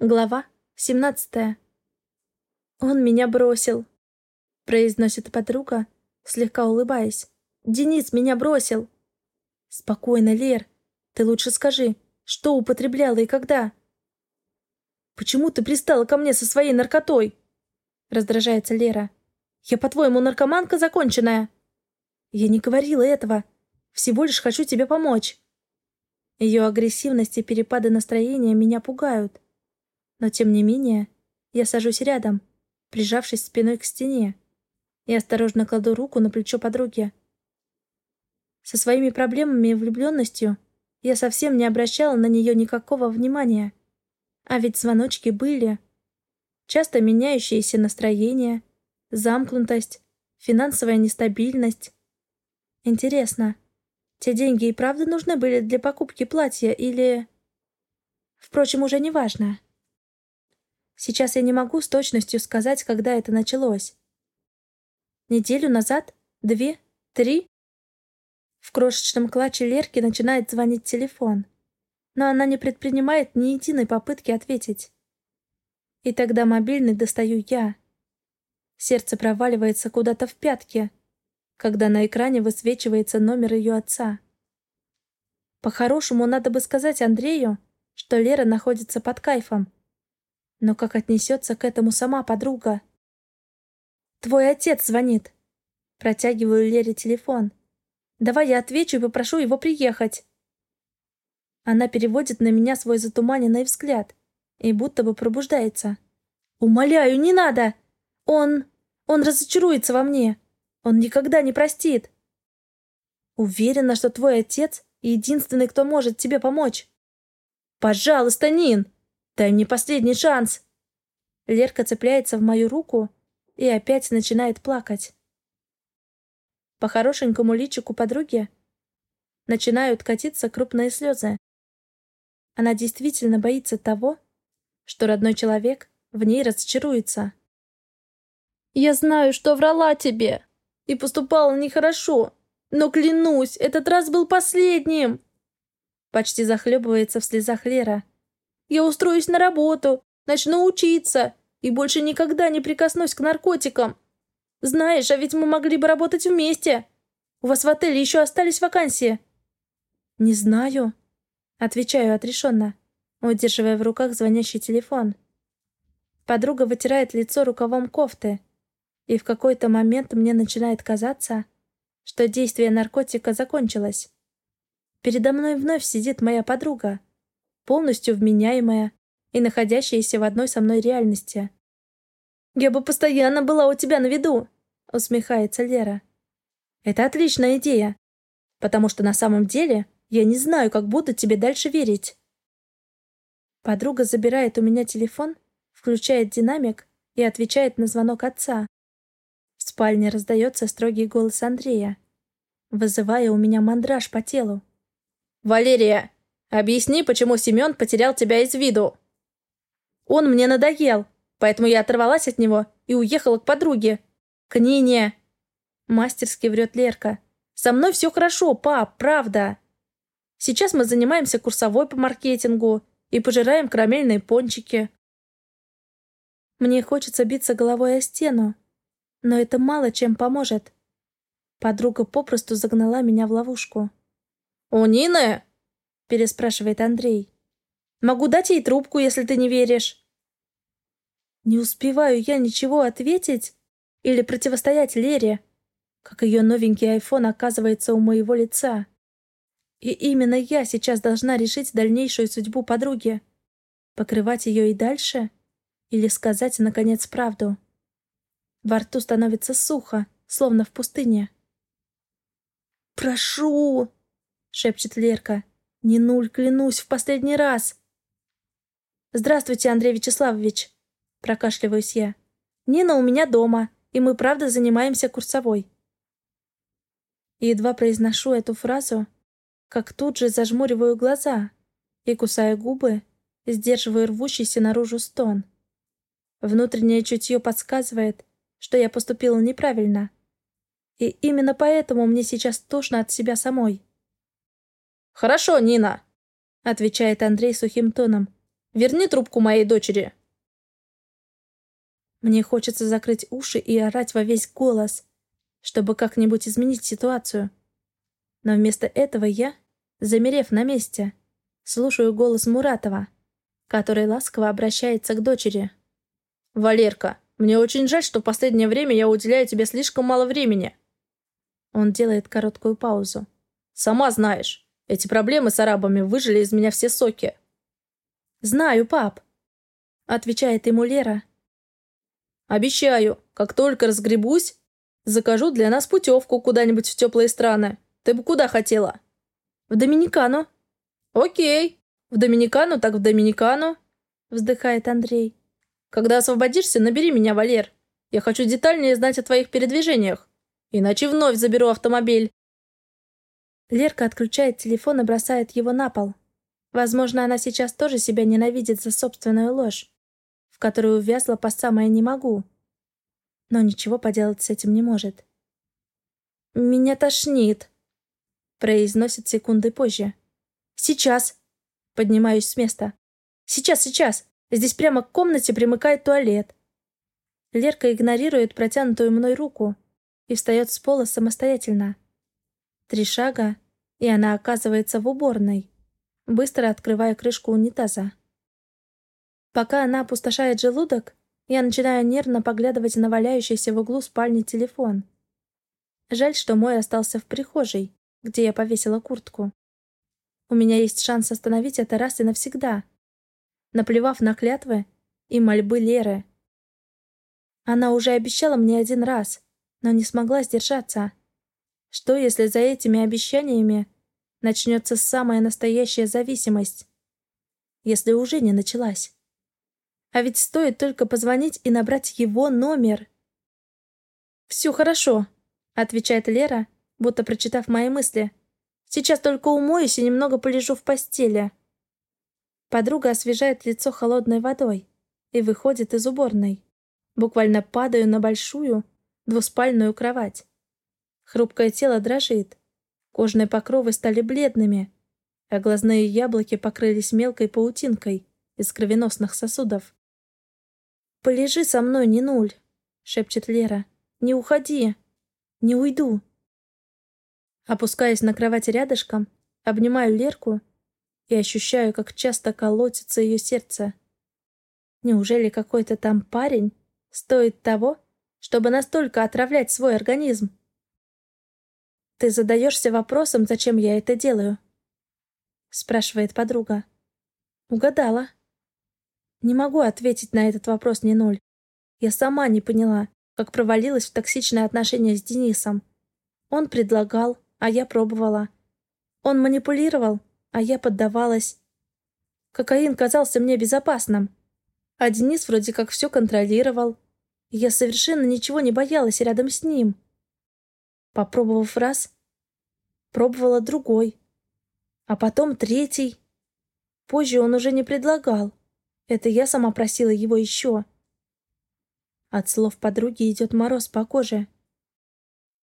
Глава 17. «Он меня бросил», — произносит подруга, слегка улыбаясь. «Денис меня бросил». «Спокойно, Лер. Ты лучше скажи, что употребляла и когда?» «Почему ты пристала ко мне со своей наркотой?» Раздражается Лера. «Я, по-твоему, наркоманка законченная?» «Я не говорила этого. Всего лишь хочу тебе помочь». Ее агрессивность и перепады настроения меня пугают. Но тем не менее, я сажусь рядом, прижавшись спиной к стене, и осторожно кладу руку на плечо подруги. Со своими проблемами и влюбленностью я совсем не обращала на нее никакого внимания. А ведь звоночки были. Часто меняющиеся настроения, замкнутость, финансовая нестабильность. Интересно, те деньги и правда нужны были для покупки платья или... Впрочем, уже не важно. Сейчас я не могу с точностью сказать, когда это началось. Неделю назад? Две? Три? В крошечном клатче Лерки начинает звонить телефон, но она не предпринимает ни единой попытки ответить. И тогда мобильный достаю я. Сердце проваливается куда-то в пятки, когда на экране высвечивается номер ее отца. По-хорошему, надо бы сказать Андрею, что Лера находится под кайфом, но как отнесется к этому сама подруга? «Твой отец звонит». Протягиваю Лере телефон. «Давай я отвечу и попрошу его приехать». Она переводит на меня свой затуманенный взгляд и будто бы пробуждается. «Умоляю, не надо! Он... он разочаруется во мне. Он никогда не простит». «Уверена, что твой отец — единственный, кто может тебе помочь». «Пожалуйста, Нин!» Дай мне последний шанс!» Лерка цепляется в мою руку и опять начинает плакать. По хорошенькому личику подруги начинают катиться крупные слезы. Она действительно боится того, что родной человек в ней разочаруется. «Я знаю, что врала тебе и поступала нехорошо, но клянусь, этот раз был последним!» Почти захлебывается в слезах Лера. Я устроюсь на работу, начну учиться и больше никогда не прикоснусь к наркотикам. Знаешь, а ведь мы могли бы работать вместе. У вас в отеле еще остались вакансии?» «Не знаю», — отвечаю отрешенно, удерживая в руках звонящий телефон. Подруга вытирает лицо рукавом кофты, и в какой-то момент мне начинает казаться, что действие наркотика закончилось. Передо мной вновь сидит моя подруга, полностью вменяемая и находящаяся в одной со мной реальности. «Я бы постоянно была у тебя на виду», — усмехается Лера. «Это отличная идея, потому что на самом деле я не знаю, как буду тебе дальше верить». Подруга забирает у меня телефон, включает динамик и отвечает на звонок отца. В спальне раздается строгий голос Андрея, вызывая у меня мандраж по телу. «Валерия, Объясни, почему Семен потерял тебя из виду. Он мне надоел, поэтому я оторвалась от него и уехала к подруге. К Нине. Мастерски врет Лерка. Со мной все хорошо, пап, правда. Сейчас мы занимаемся курсовой по маркетингу и пожираем карамельные пончики. Мне хочется биться головой о стену, но это мало чем поможет. Подруга попросту загнала меня в ловушку. «У Нины переспрашивает Андрей. «Могу дать ей трубку, если ты не веришь». Не успеваю я ничего ответить или противостоять Лере, как ее новенький айфон оказывается у моего лица. И именно я сейчас должна решить дальнейшую судьбу подруги. Покрывать ее и дальше? Или сказать, наконец, правду? Во рту становится сухо, словно в пустыне. «Прошу!» — шепчет Лерка. Не нуль, клянусь, в последний раз. Здравствуйте, Андрей Вячеславович. Прокашливаюсь я. Нина у меня дома, и мы правда занимаемся курсовой. Едва произношу эту фразу, как тут же зажмуриваю глаза и, кусая губы, сдерживаю рвущийся наружу стон. Внутреннее чутье подсказывает, что я поступила неправильно. И именно поэтому мне сейчас тошно от себя самой. «Хорошо, Нина», — отвечает Андрей сухим тоном, верни трубку моей дочери. Мне хочется закрыть уши и орать во весь голос, чтобы как-нибудь изменить ситуацию. Но вместо этого я, замерев на месте, слушаю голос Муратова, который ласково обращается к дочери. «Валерка, мне очень жаль, что в последнее время я уделяю тебе слишком мало времени». Он делает короткую паузу. «Сама знаешь, эти проблемы с арабами выжили из меня все соки». «Знаю, пап», — отвечает ему Лера. «Обещаю, как только разгребусь, закажу для нас путевку куда-нибудь в теплые страны. Ты бы куда хотела?» «В Доминикану». «Окей. В Доминикану, так в Доминикану», — вздыхает Андрей. «Когда освободишься, набери меня, Валер. Я хочу детальнее знать о твоих передвижениях. Иначе вновь заберу автомобиль». Лерка отключает телефон и бросает его на пол. Возможно, она сейчас тоже себя ненавидит за собственную ложь, в которую увязла по самое «не могу». Но ничего поделать с этим не может. «Меня тошнит», — произносит секунды позже. «Сейчас!» — поднимаюсь с места. «Сейчас, сейчас! Здесь прямо к комнате примыкает туалет». Лерка игнорирует протянутую мной руку и встает с пола самостоятельно. Три шага, и она оказывается в уборной, быстро открывая крышку унитаза. Пока она опустошает желудок, я начинаю нервно поглядывать на валяющийся в углу спальни телефон. Жаль, что мой остался в прихожей, где я повесила куртку. У меня есть шанс остановить это раз и навсегда, наплевав на клятвы и мольбы Леры. Она уже обещала мне один раз, но не смогла сдержаться. Что, если за этими обещаниями начнется самая настоящая зависимость? Если уже не началась. А ведь стоит только позвонить и набрать его номер. «Все хорошо», — отвечает Лера, будто прочитав мои мысли. «Сейчас только умоюсь и немного полежу в постели». Подруга освежает лицо холодной водой и выходит из уборной. Буквально падаю на большую двуспальную кровать. Хрупкое тело дрожит. Кожные покровы стали бледными, а глазные яблоки покрылись мелкой паутинкой из кровеносных сосудов. «Полежи со мной, не нуль», — шепчет Лера. «Не уходи. Не уйду». Опускаясь на кровать рядышком, обнимаю Лерку и ощущаю, как часто колотится ее сердце. Неужели какой-то там парень стоит того, чтобы настолько отравлять свой организм? «Ты задаешься вопросом, зачем я это делаю?» спрашивает подруга. «Угадала». Не могу ответить на этот вопрос ни ноль. Я сама не поняла, как провалилась в токсичные отношения с Денисом. Он предлагал, а я пробовала. Он манипулировал, а я поддавалась. Кокаин казался мне безопасным. А Денис вроде как все контролировал. Я совершенно ничего не боялась рядом с ним. Попробовав раз, пробовала другой. А потом третий. Позже он уже не предлагал. Это я сама просила его еще. От слов подруги идет мороз по коже.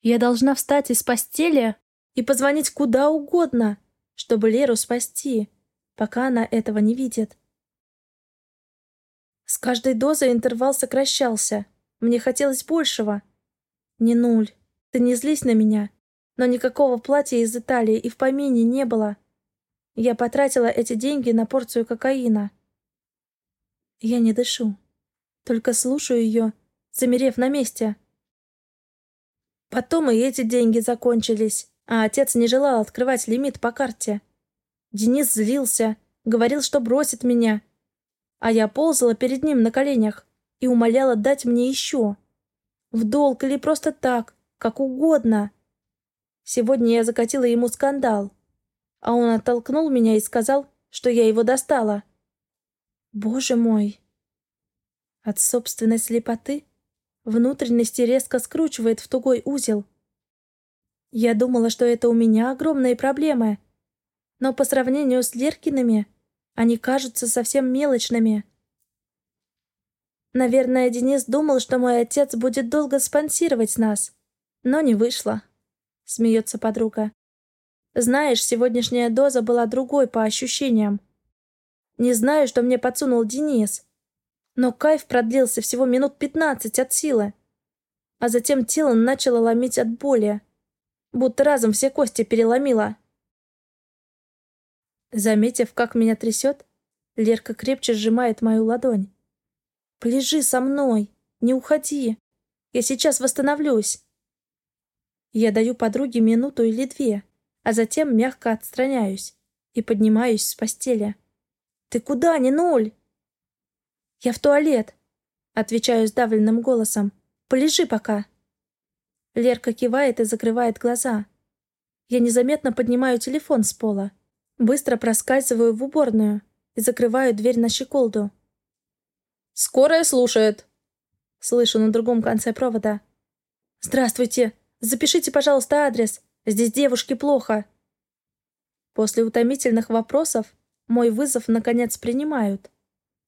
Я должна встать из постели и позвонить куда угодно, чтобы Леру спасти, пока она этого не видит. С каждой дозой интервал сокращался. Мне хотелось большего. Не нуль. Ты не злись на меня. Но никакого платья из Италии и в помине не было. Я потратила эти деньги на порцию кокаина. Я не дышу. Только слушаю ее, замерев на месте. Потом и эти деньги закончились, а отец не желал открывать лимит по карте. Денис злился, говорил, что бросит меня. А я ползала перед ним на коленях и умоляла дать мне еще. В долг или просто так, как угодно. Сегодня я закатила ему скандал, а он оттолкнул меня и сказал, что я его достала. Боже мой! От собственной слепоты внутренности резко скручивает в тугой узел. Я думала, что это у меня огромные проблемы, но по сравнению с Леркиными они кажутся совсем мелочными. Наверное, Денис думал, что мой отец будет долго спонсировать нас. Но не вышло. Смеется подруга. Знаешь, сегодняшняя доза была другой по ощущениям. Не знаю, что мне подсунул Денис. Но кайф продлился всего минут пятнадцать от силы. А затем тело начало ломить от боли. Будто разом все кости переломило. Заметив, как меня трясет, Лерка крепче сжимает мою ладонь. «Полежи со мной, не уходи. Я сейчас восстановлюсь». Я даю подруге минуту или две, а затем мягко отстраняюсь и поднимаюсь с постели. «Ты куда, не нуль?» «Я в туалет», — отвечаю сдавленным голосом. «Полежи пока». Лерка кивает и закрывает глаза. Я незаметно поднимаю телефон с пола. Быстро проскальзываю в уборную и закрываю дверь на щеколду. «Скорая слушает!» Слышу на другом конце провода. «Здравствуйте! Запишите, пожалуйста, адрес. Здесь девушке плохо». После утомительных вопросов мой вызов наконец принимают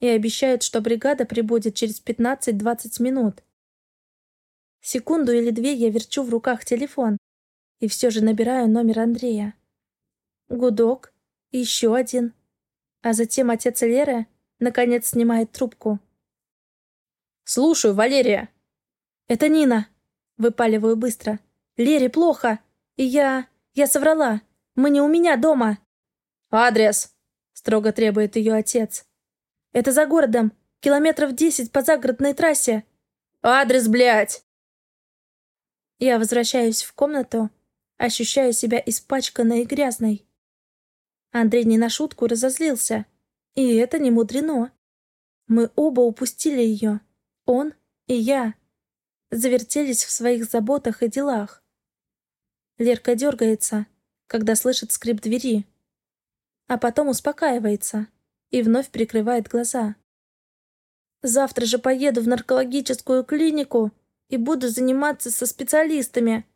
и обещают, что бригада прибудет через 15-20 минут. Секунду или две я верчу в руках телефон и все же набираю номер Андрея. Гудок, еще один. А затем отец Леры наконец снимает трубку. «Слушаю, Валерия!» «Это Нина!» Выпаливаю быстро. «Лере плохо! И я... я соврала! Мы не у меня дома!» «Адрес!» Строго требует ее отец. «Это за городом. Километров десять по загородной трассе». «Адрес, блядь!» Я возвращаюсь в комнату, ощущаю себя испачканной и грязной. Андрей не на шутку разозлился. И это не мудрено. Мы оба упустили ее. Он и я. Завертелись в своих заботах и делах. Лерка дергается, когда слышит скрип двери. А потом успокаивается и вновь прикрывает глаза. Завтра же поеду в наркологическую клинику и буду заниматься со специалистами.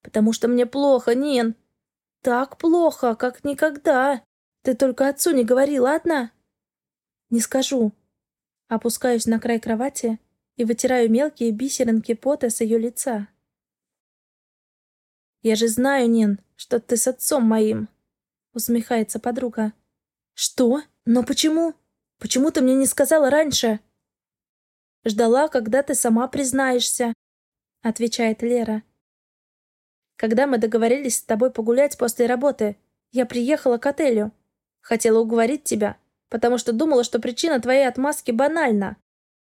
Потому что мне плохо, Нин. Так плохо, как никогда. Ты только отцу не говори, ладно? Не скажу. Опускаюсь на край кровати и вытираю мелкие бисеринки пота с ее лица. «Я же знаю, Нин, что ты с отцом моим», — усмехается подруга. «Что? Но почему? Почему ты мне не сказала раньше?» «Ждала, когда ты сама признаешься», — отвечает Лера. Когда мы договорились с тобой погулять после работы, я приехала к отелю. Хотела уговорить тебя, потому что думала, что причина твоей отмазки банальна.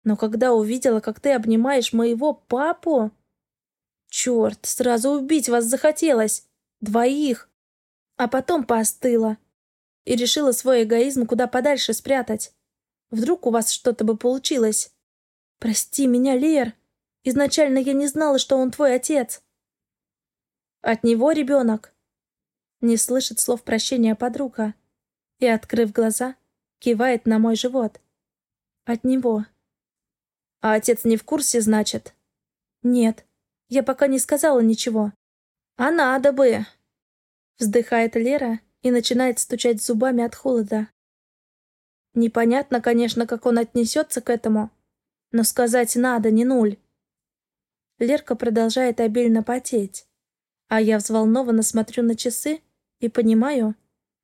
Но когда увидела, как ты обнимаешь моего папу... Черт, сразу убить вас захотелось. Двоих. А потом поостыла. И решила свой эгоизм куда подальше спрятать. Вдруг у вас что-то бы получилось. Прости меня, Лер. Изначально я не знала, что он твой отец. От него ребенок. Не слышит слов прощения подруга. И, открыв глаза, кивает на мой живот. От него. А отец не в курсе, значит? Нет, я пока не сказала ничего. А надо бы. Вздыхает Лера и начинает стучать зубами от холода. Непонятно, конечно, как он отнесется к этому, но сказать надо, не нуль. Лерка продолжает обильно потеть. А я взволнованно смотрю на часы и понимаю,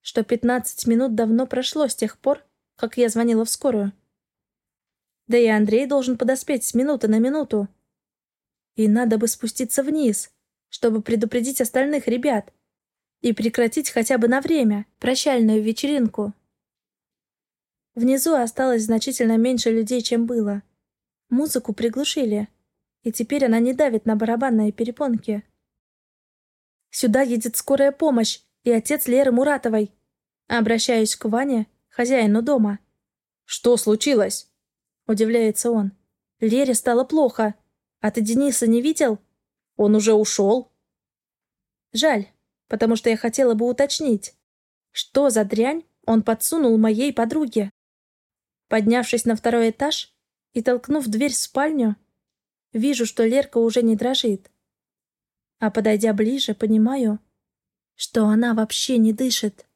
что 15 минут давно прошло с тех пор, как я звонила в скорую. Да и Андрей должен подоспеть с минуты на минуту. И надо бы спуститься вниз, чтобы предупредить остальных ребят и прекратить хотя бы на время прощальную вечеринку. Внизу осталось значительно меньше людей, чем было. Музыку приглушили, и теперь она не давит на барабанные перепонки. Сюда едет скорая помощь и отец Леры Муратовой. Обращаюсь к Ване, хозяину дома. «Что случилось?» Удивляется он. «Лере стало плохо. А ты Дениса не видел?» «Он уже ушел». «Жаль, потому что я хотела бы уточнить. Что за дрянь он подсунул моей подруге?» Поднявшись на второй этаж и толкнув дверь в спальню, вижу, что Лерка уже не дрожит. А подойдя ближе, понимаю, что она вообще не дышит.